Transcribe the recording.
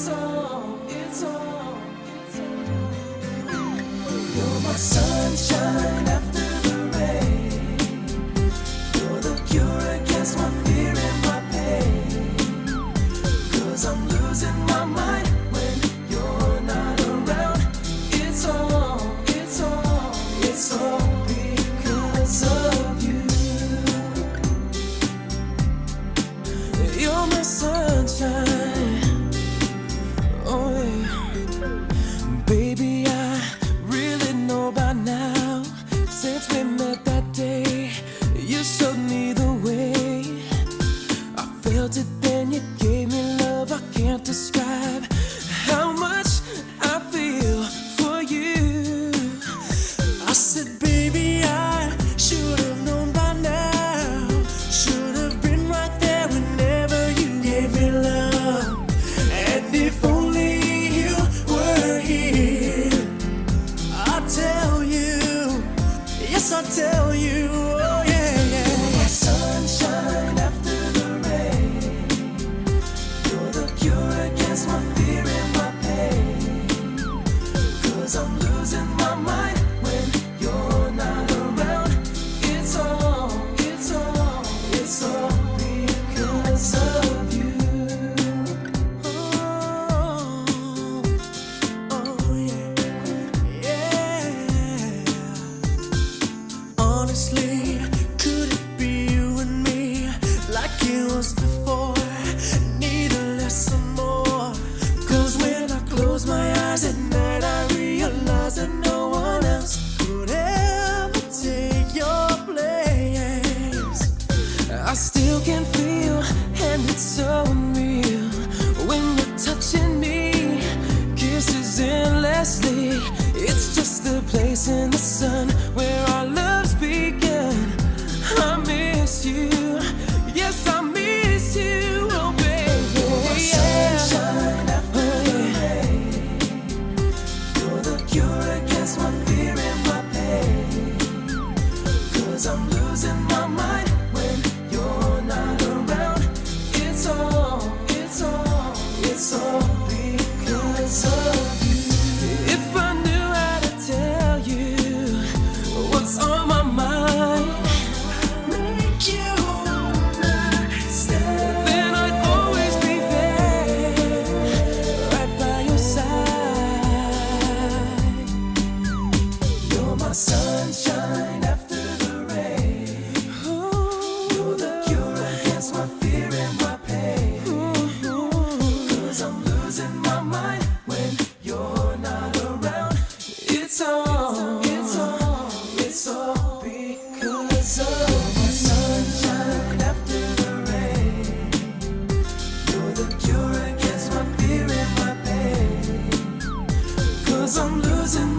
It's all, it's all, it's all. You're my sunshine after the rain. You're the cure against my fear and my pain. Cause I'm losing my can't describe. How much I feel for you. I said, baby, I should have known by now. Should have been right there whenever you gave me love. And if only you were here, I tell you, yes, I tell you, Honestly, could it be you and me like it was before? More. Cause when I close my eyes at night, I realize that no one else could ever take your place. I still can feel, and it's so unreal when you're touching me. Kisses endlessly. It's just the place in the sun losing my mind Cause I'm losing